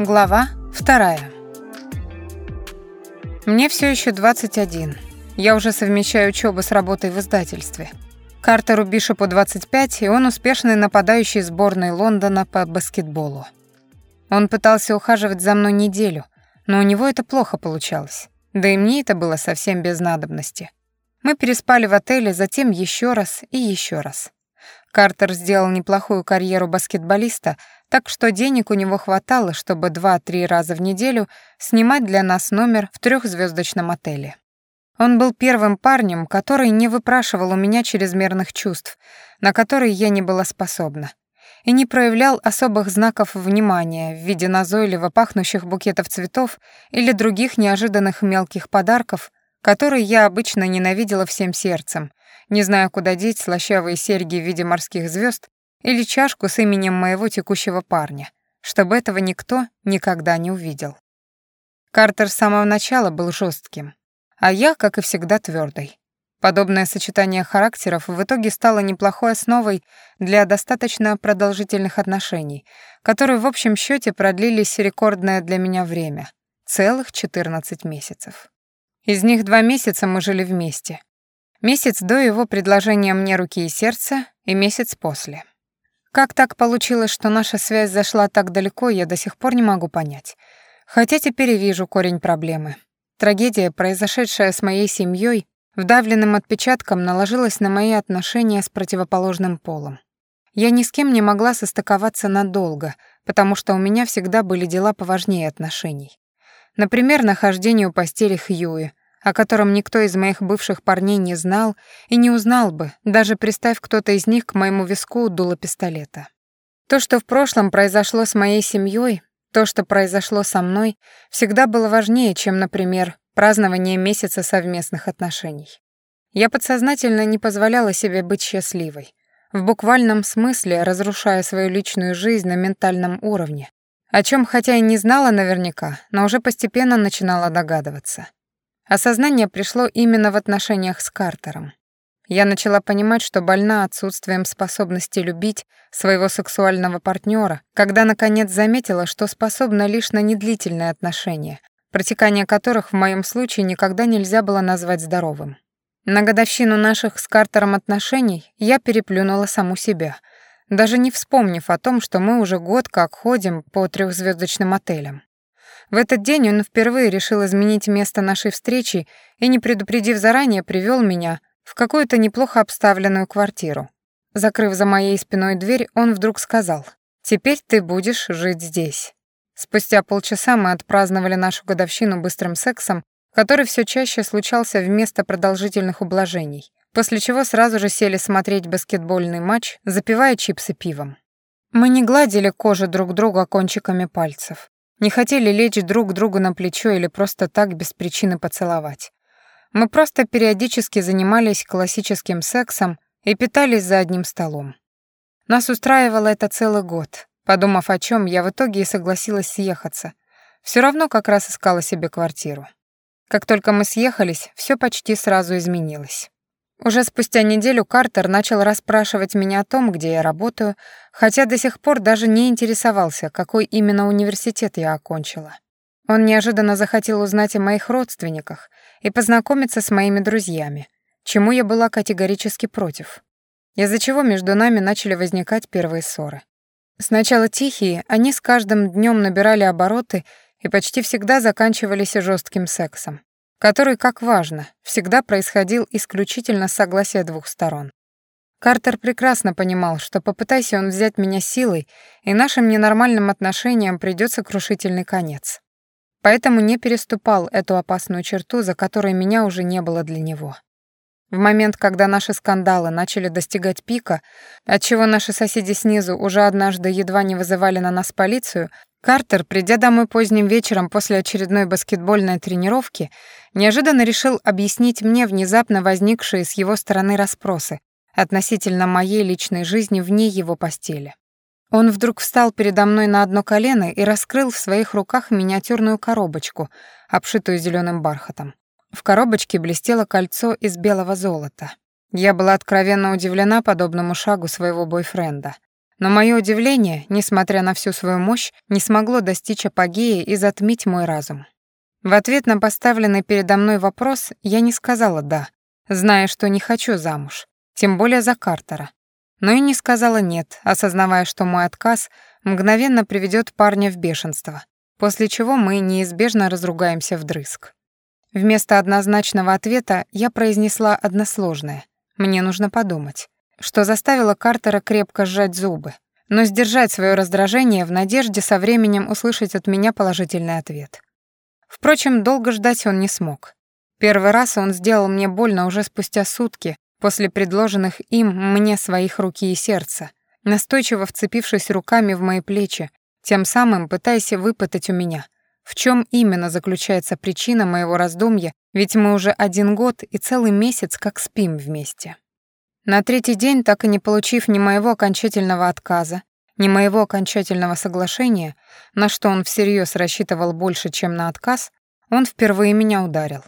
Глава вторая. Мне все еще 21. Я уже совмещаю учебу с работой в издательстве. Картеру Бишопу 25, и он успешный нападающий сборной Лондона по баскетболу. Он пытался ухаживать за мной неделю, но у него это плохо получалось. Да и мне это было совсем без надобности. Мы переспали в отеле, затем еще раз и еще раз. Картер сделал неплохую карьеру баскетболиста, так что денег у него хватало, чтобы два-три раза в неделю снимать для нас номер в трехзвездочном отеле. Он был первым парнем, который не выпрашивал у меня чрезмерных чувств, на которые я не была способна, и не проявлял особых знаков внимания в виде назойливо пахнущих букетов цветов или других неожиданных мелких подарков, которые я обычно ненавидела всем сердцем, не зная, куда деть слащавые серьги в виде морских звезд или чашку с именем моего текущего парня, чтобы этого никто никогда не увидел. Картер с самого начала был жестким, а я, как и всегда, твердой. Подобное сочетание характеров в итоге стало неплохой основой для достаточно продолжительных отношений, которые в общем счете продлились рекордное для меня время — целых 14 месяцев. Из них два месяца мы жили вместе. Месяц до его предложения мне руки и сердца и месяц после. Как так получилось, что наша связь зашла так далеко, я до сих пор не могу понять. Хотя теперь вижу корень проблемы. Трагедия, произошедшая с моей семьей, вдавленным отпечатком наложилась на мои отношения с противоположным полом. Я ни с кем не могла состыковаться надолго, потому что у меня всегда были дела поважнее отношений. Например, нахождение у постели Хьюи, о котором никто из моих бывших парней не знал и не узнал бы, даже приставь кто-то из них к моему виску дуло пистолета. То, что в прошлом произошло с моей семьей, то, что произошло со мной, всегда было важнее, чем, например, празднование месяца совместных отношений. Я подсознательно не позволяла себе быть счастливой, в буквальном смысле разрушая свою личную жизнь на ментальном уровне, о чем хотя и не знала наверняка, но уже постепенно начинала догадываться. Осознание пришло именно в отношениях с Картером. Я начала понимать, что больна отсутствием способности любить своего сексуального партнера, когда наконец заметила, что способна лишь на недлительные отношения, протекание которых в моем случае никогда нельзя было назвать здоровым. На годовщину наших с Картером отношений я переплюнула саму себя, даже не вспомнив о том, что мы уже год как ходим по трехзвездочным отелям. В этот день он впервые решил изменить место нашей встречи и, не предупредив заранее, привел меня в какую-то неплохо обставленную квартиру. Закрыв за моей спиной дверь, он вдруг сказал, «Теперь ты будешь жить здесь». Спустя полчаса мы отпраздновали нашу годовщину быстрым сексом, который все чаще случался вместо продолжительных ублажений, после чего сразу же сели смотреть баскетбольный матч, запивая чипсы пивом. Мы не гладили кожу друг друга кончиками пальцев. Не хотели лечь друг другу на плечо или просто так без причины поцеловать. Мы просто периодически занимались классическим сексом и питались за одним столом. Нас устраивало это целый год. Подумав о чем, я в итоге и согласилась съехаться. Все равно как раз искала себе квартиру. Как только мы съехались, все почти сразу изменилось. Уже спустя неделю Картер начал расспрашивать меня о том, где я работаю, хотя до сих пор даже не интересовался, какой именно университет я окончила. Он неожиданно захотел узнать о моих родственниках и познакомиться с моими друзьями, чему я была категорически против, из-за чего между нами начали возникать первые ссоры. Сначала тихие, они с каждым днем набирали обороты и почти всегда заканчивались жестким сексом который, как важно, всегда происходил исключительно с согласия двух сторон. Картер прекрасно понимал, что попытайся он взять меня силой, и нашим ненормальным отношениям придется крушительный конец. Поэтому не переступал эту опасную черту, за которой меня уже не было для него. В момент, когда наши скандалы начали достигать пика, отчего наши соседи снизу уже однажды едва не вызывали на нас полицию, Картер, придя домой поздним вечером после очередной баскетбольной тренировки, неожиданно решил объяснить мне внезапно возникшие с его стороны расспросы относительно моей личной жизни вне его постели. Он вдруг встал передо мной на одно колено и раскрыл в своих руках миниатюрную коробочку, обшитую зеленым бархатом. В коробочке блестело кольцо из белого золота. Я была откровенно удивлена подобному шагу своего бойфренда. Но мое удивление, несмотря на всю свою мощь, не смогло достичь апогея и затмить мой разум. В ответ на поставленный передо мной вопрос я не сказала «да», зная, что не хочу замуж, тем более за Картера. Но и не сказала «нет», осознавая, что мой отказ мгновенно приведет парня в бешенство, после чего мы неизбежно разругаемся вдрызг. Вместо однозначного ответа я произнесла односложное «мне нужно подумать», что заставило Картера крепко сжать зубы, но сдержать свое раздражение в надежде со временем услышать от меня положительный ответ. Впрочем, долго ждать он не смог. Первый раз он сделал мне больно уже спустя сутки после предложенных им мне своих руки и сердца, настойчиво вцепившись руками в мои плечи, тем самым пытаясь выпытать у меня, в чем именно заключается причина моего раздумья, ведь мы уже один год и целый месяц как спим вместе. На третий день, так и не получив ни моего окончательного отказа, ни моего окончательного соглашения, на что он всерьез рассчитывал больше, чем на отказ, он впервые меня ударил.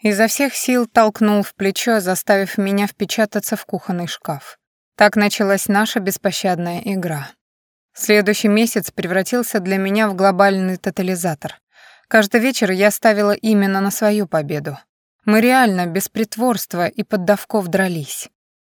Изо всех сил толкнул в плечо, заставив меня впечататься в кухонный шкаф. Так началась наша беспощадная игра. Следующий месяц превратился для меня в глобальный тотализатор. Каждый вечер я ставила именно на свою победу. Мы реально, без притворства и поддавков дрались.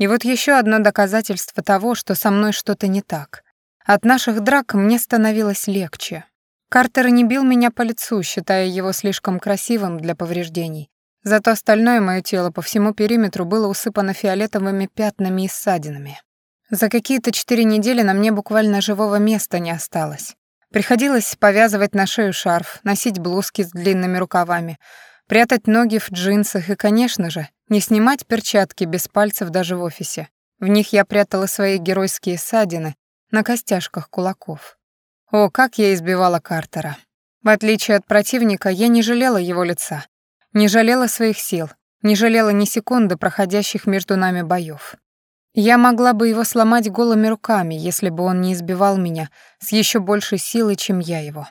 И вот еще одно доказательство того, что со мной что-то не так — от наших драк мне становилось легче. Картер не бил меня по лицу, считая его слишком красивым для повреждений. Зато остальное мое тело по всему периметру было усыпано фиолетовыми пятнами и ссадинами. За какие-то четыре недели на мне буквально живого места не осталось. Приходилось повязывать на шею шарф, носить блузки с длинными рукавами, прятать ноги в джинсах и, конечно же, не снимать перчатки без пальцев даже в офисе. В них я прятала свои геройские ссадины, на костяшках кулаков. О, как я избивала Картера. В отличие от противника, я не жалела его лица, не жалела своих сил, не жалела ни секунды проходящих между нами боев. Я могла бы его сломать голыми руками, если бы он не избивал меня с еще большей силой, чем я его.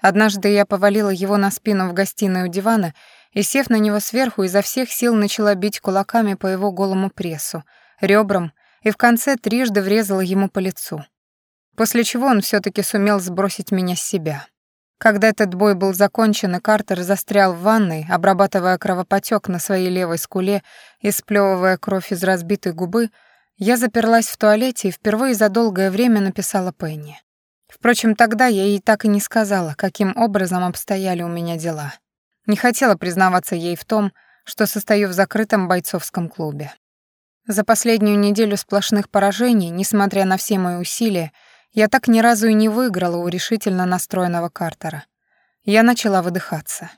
Однажды я повалила его на спину в гостиной у дивана и, сев на него сверху, изо всех сил начала бить кулаками по его голому прессу, ребрам и в конце трижды врезала ему по лицу после чего он все таки сумел сбросить меня с себя. Когда этот бой был закончен, и Картер застрял в ванной, обрабатывая кровопотек на своей левой скуле и сплевывая кровь из разбитой губы, я заперлась в туалете и впервые за долгое время написала Пенни. Впрочем, тогда я ей так и не сказала, каким образом обстояли у меня дела. Не хотела признаваться ей в том, что состою в закрытом бойцовском клубе. За последнюю неделю сплошных поражений, несмотря на все мои усилия, я так ни разу и не выиграла у решительно настроенного Картера. Я начала выдыхаться.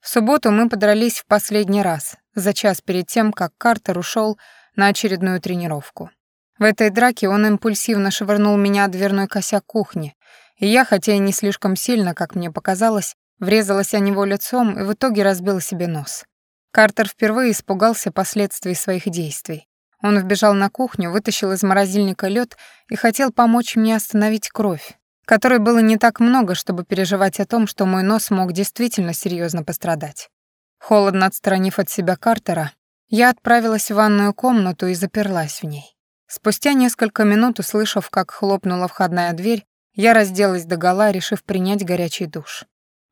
В субботу мы подрались в последний раз, за час перед тем, как Картер ушел на очередную тренировку. В этой драке он импульсивно швырнул меня от дверной косяк кухни, и я, хотя и не слишком сильно, как мне показалось, врезалась о него лицом и в итоге разбила себе нос. Картер впервые испугался последствий своих действий. Он вбежал на кухню, вытащил из морозильника лед и хотел помочь мне остановить кровь, которой было не так много, чтобы переживать о том, что мой нос мог действительно серьезно пострадать. Холодно отстранив от себя Картера, я отправилась в ванную комнату и заперлась в ней. Спустя несколько минут, услышав, как хлопнула входная дверь, я разделась догола, решив принять горячий душ.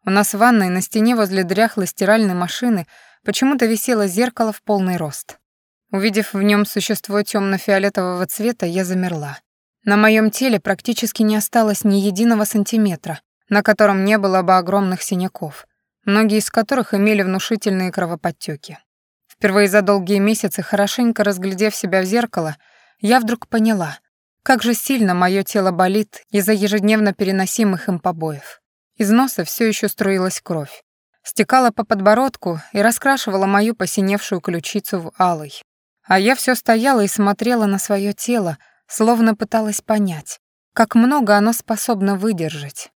У нас в ванной на стене возле дряхлой стиральной машины почему-то висело зеркало в полный рост. Увидев в нем существо темно-фиолетового цвета, я замерла. На моем теле практически не осталось ни единого сантиметра, на котором не было бы огромных синяков, многие из которых имели внушительные кровоподтеки. Впервые за долгие месяцы, хорошенько разглядев себя в зеркало, я вдруг поняла, как же сильно мое тело болит из-за ежедневно переносимых им побоев. Из носа все еще струилась кровь, стекала по подбородку и раскрашивала мою посиневшую ключицу в алый. А я все стояла и смотрела на свое тело, словно пыталась понять, как много оно способно выдержать.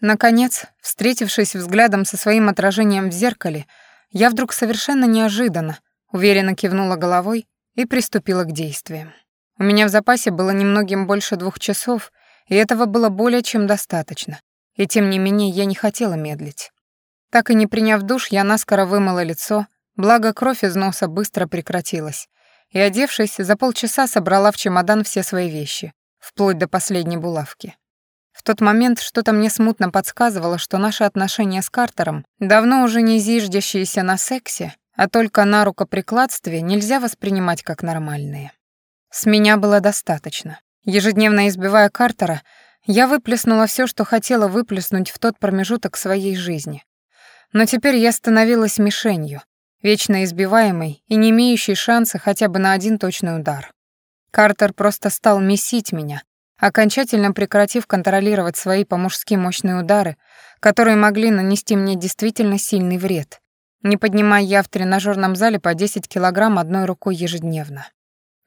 Наконец, встретившись взглядом со своим отражением в зеркале, я вдруг совершенно неожиданно, уверенно кивнула головой и приступила к действиям. У меня в запасе было немногим больше двух часов, и этого было более чем достаточно. И тем не менее я не хотела медлить. Так и не приняв душ, я наскоро вымыла лицо, благо кровь из носа быстро прекратилась, и, одевшись, за полчаса собрала в чемодан все свои вещи, вплоть до последней булавки. В тот момент что-то мне смутно подсказывало, что наши отношения с Картером, давно уже не зиждящиеся на сексе, а только на рукоприкладстве, нельзя воспринимать как нормальные. С меня было достаточно. Ежедневно избивая Картера, я выплеснула все, что хотела выплеснуть в тот промежуток своей жизни. Но теперь я становилась мишенью, вечно избиваемой и не имеющей шанса хотя бы на один точный удар. Картер просто стал месить меня, окончательно прекратив контролировать свои по-мужски мощные удары, которые могли нанести мне действительно сильный вред, не поднимая я в тренажерном зале по 10 килограмм одной рукой ежедневно.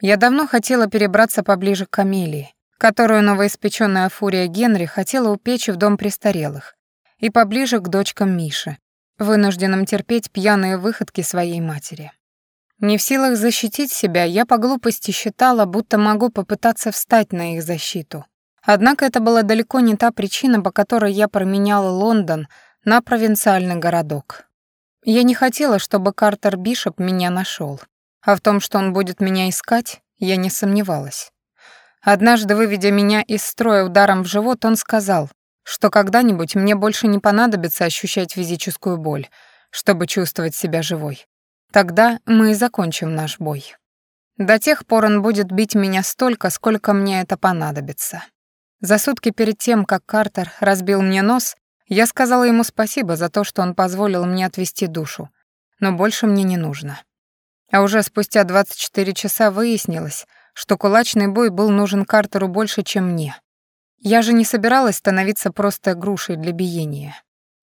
Я давно хотела перебраться поближе к Камелии, которую новоиспечённая фурия Генри хотела упечь в дом престарелых, и поближе к дочкам Миши, вынужденным терпеть пьяные выходки своей матери. Не в силах защитить себя, я по глупости считала, будто могу попытаться встать на их защиту. Однако это была далеко не та причина, по которой я променяла Лондон на провинциальный городок. Я не хотела, чтобы Картер Бишоп меня нашел, а в том, что он будет меня искать, я не сомневалась. Однажды, выведя меня из строя ударом в живот, он сказал, что когда-нибудь мне больше не понадобится ощущать физическую боль, чтобы чувствовать себя живой. Тогда мы и закончим наш бой. До тех пор он будет бить меня столько, сколько мне это понадобится. За сутки перед тем, как Картер разбил мне нос, я сказала ему спасибо за то, что он позволил мне отвести душу, но больше мне не нужно. А уже спустя 24 часа выяснилось, что кулачный бой был нужен Картеру больше, чем мне. Я же не собиралась становиться просто грушей для биения.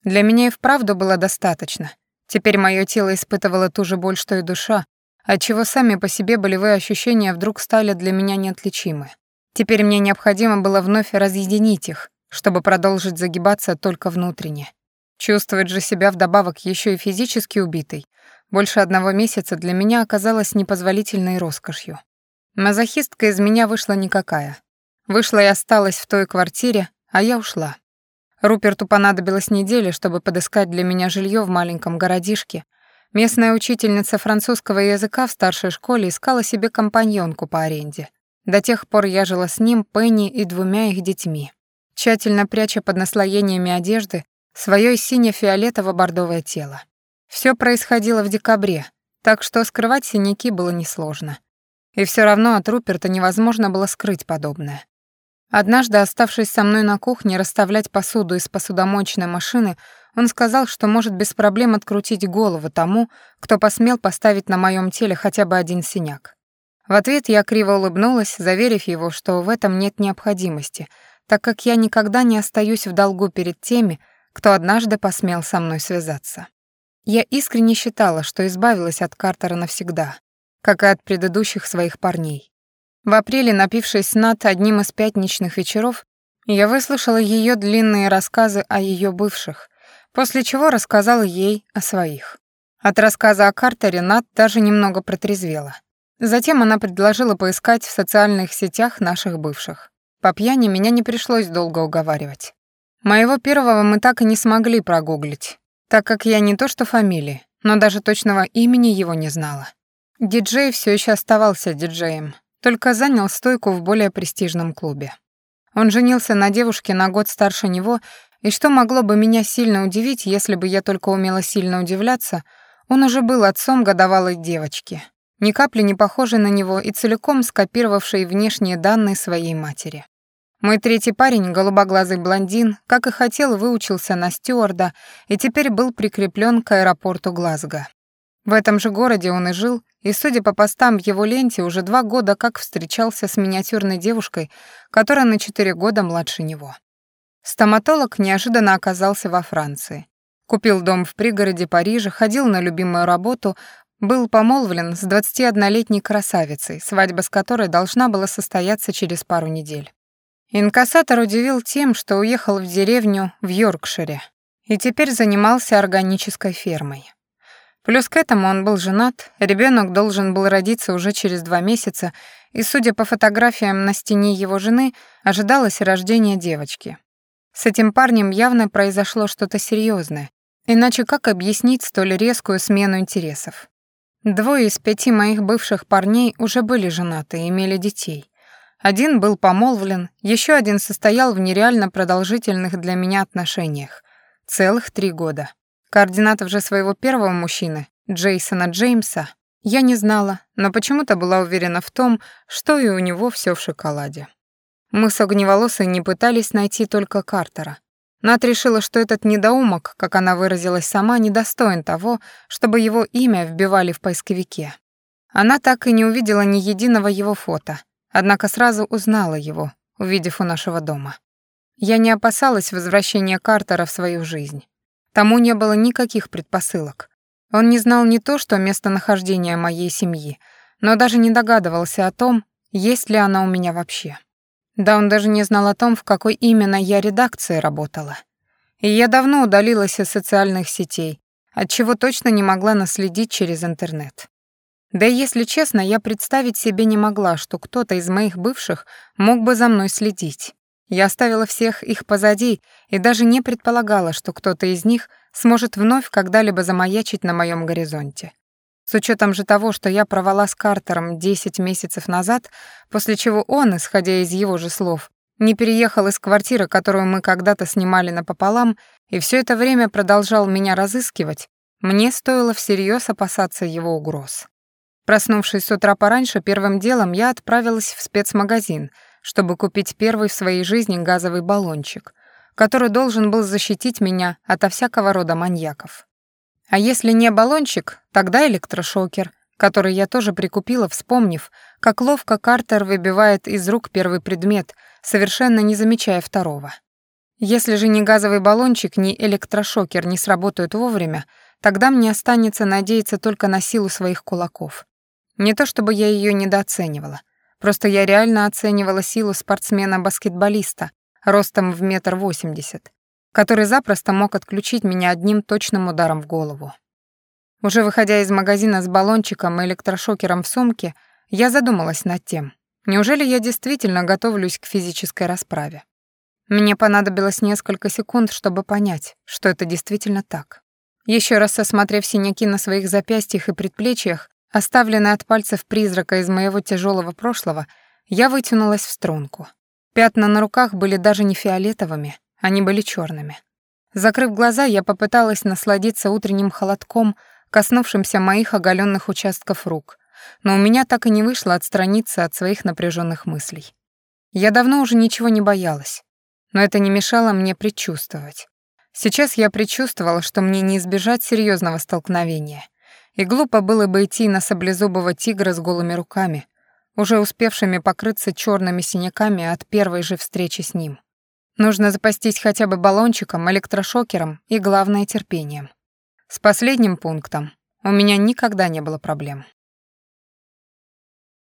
Для меня и вправду было достаточно — Теперь мое тело испытывало ту же боль, что и душа, отчего сами по себе болевые ощущения вдруг стали для меня неотличимы. Теперь мне необходимо было вновь разъединить их, чтобы продолжить загибаться только внутренне. Чувствовать же себя вдобавок еще и физически убитой больше одного месяца для меня оказалось непозволительной роскошью. Мазохистка из меня вышла никакая. Вышла и осталась в той квартире, а я ушла. Руперту понадобилась неделя, чтобы подыскать для меня жилье в маленьком городишке. Местная учительница французского языка в старшей школе искала себе компаньонку по аренде. До тех пор я жила с ним, Пенни и двумя их детьми, тщательно пряча под наслоениями одежды свое сине-фиолетово-бордовое тело. Все происходило в декабре, так что скрывать синяки было несложно. И все равно от Руперта невозможно было скрыть подобное. Однажды, оставшись со мной на кухне расставлять посуду из посудомоечной машины, он сказал, что может без проблем открутить голову тому, кто посмел поставить на моем теле хотя бы один синяк. В ответ я криво улыбнулась, заверив его, что в этом нет необходимости, так как я никогда не остаюсь в долгу перед теми, кто однажды посмел со мной связаться. Я искренне считала, что избавилась от Картера навсегда, как и от предыдущих своих парней. В апреле, напившись над одним из пятничных вечеров, я выслушала ее длинные рассказы о ее бывших, после чего рассказала ей о своих. От рассказа о Картере Нат даже немного протрезвела. Затем она предложила поискать в социальных сетях наших бывших. По пьяни меня не пришлось долго уговаривать. Моего первого мы так и не смогли прогуглить, так как я не то что фамилии, но даже точного имени его не знала. Диджей все еще оставался диджеем, только занял стойку в более престижном клубе. Он женился на девушке на год старше него, и что могло бы меня сильно удивить, если бы я только умела сильно удивляться, он уже был отцом годовалой девочки, ни капли не похожей на него и целиком скопировавшей внешние данные своей матери. Мой третий парень, голубоглазый блондин, как и хотел, выучился на стюарда и теперь был прикреплен к аэропорту Глазго. В этом же городе он и жил, и, судя по постам в его ленте, уже два года как встречался с миниатюрной девушкой, которая на четыре года младше него. Стоматолог неожиданно оказался во Франции. Купил дом в пригороде Парижа, ходил на любимую работу, был помолвлен с 21-летней красавицей, свадьба с которой должна была состояться через пару недель. Инкассатор удивил тем, что уехал в деревню в Йоркшире и теперь занимался органической фермой. Плюс к этому он был женат, ребенок должен был родиться уже через два месяца, и, судя по фотографиям на стене его жены, ожидалось рождение девочки. С этим парнем явно произошло что-то серьезное, иначе как объяснить столь резкую смену интересов? Двое из пяти моих бывших парней уже были женаты и имели детей. Один был помолвлен, еще один состоял в нереально продолжительных для меня отношениях. Целых три года. Координатов же своего первого мужчины, Джейсона Джеймса, я не знала, но почему-то была уверена в том, что и у него все в шоколаде. Мы с Огневолосой не пытались найти только Картера. Нат решила, что этот недоумок, как она выразилась сама, недостоин того, чтобы его имя вбивали в поисковике. Она так и не увидела ни единого его фото, однако сразу узнала его, увидев у нашего дома. Я не опасалась возвращения Картера в свою жизнь. Тому не было никаких предпосылок. Он не знал не то, что местонахождение моей семьи, но даже не догадывался о том, есть ли она у меня вообще. Да он даже не знал о том, в какой именно я редакции работала. И я давно удалилась из социальных сетей, отчего точно не могла наследить через интернет. Да и если честно, я представить себе не могла, что кто-то из моих бывших мог бы за мной следить. Я оставила всех их позади и даже не предполагала, что кто-то из них сможет вновь когда-либо замаячить на моем горизонте. С учетом же того, что я провала с Картером 10 месяцев назад, после чего он, исходя из его же слов, не переехал из квартиры, которую мы когда-то снимали напополам, и все это время продолжал меня разыскивать, мне стоило всерьез опасаться его угроз. Проснувшись с утра пораньше, первым делом я отправилась в спецмагазин, чтобы купить первый в своей жизни газовый баллончик, который должен был защитить меня ото всякого рода маньяков. А если не баллончик, тогда электрошокер, который я тоже прикупила, вспомнив, как ловко Картер выбивает из рук первый предмет, совершенно не замечая второго. Если же ни газовый баллончик, ни электрошокер не сработают вовремя, тогда мне останется надеяться только на силу своих кулаков. Не то чтобы я ее недооценивала, просто я реально оценивала силу спортсмена-баскетболиста ростом в метр восемьдесят, который запросто мог отключить меня одним точным ударом в голову. Уже выходя из магазина с баллончиком и электрошокером в сумке, я задумалась над тем, неужели я действительно готовлюсь к физической расправе. Мне понадобилось несколько секунд, чтобы понять, что это действительно так. Еще раз осмотрев синяки на своих запястьях и предплечьях, оставленные от пальцев призрака из моего тяжелого прошлого, я вытянулась в струнку. Пятна на руках были даже не фиолетовыми, они были черными. Закрыв глаза, я попыталась насладиться утренним холодком, коснувшимся моих оголенных участков рук, но у меня так и не вышло отстраниться от своих напряженных мыслей. Я давно уже ничего не боялась, но это не мешало мне предчувствовать. Сейчас я предчувствовала, что мне не избежать серьезного столкновения, и глупо было бы идти на саблезубого тигра с голыми руками, уже успевшими покрыться черными синяками от первой же встречи с ним. Нужно запастись хотя бы баллончиком, электрошокером и, главное, терпением. С последним пунктом у меня никогда не было проблем.